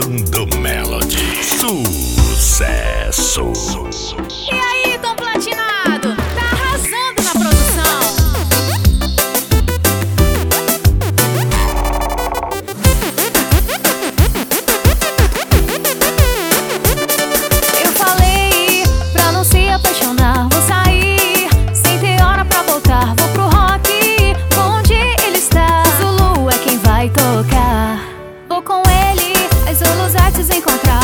dando Melody. Sucesso. Mas eu encontravam se encontrar,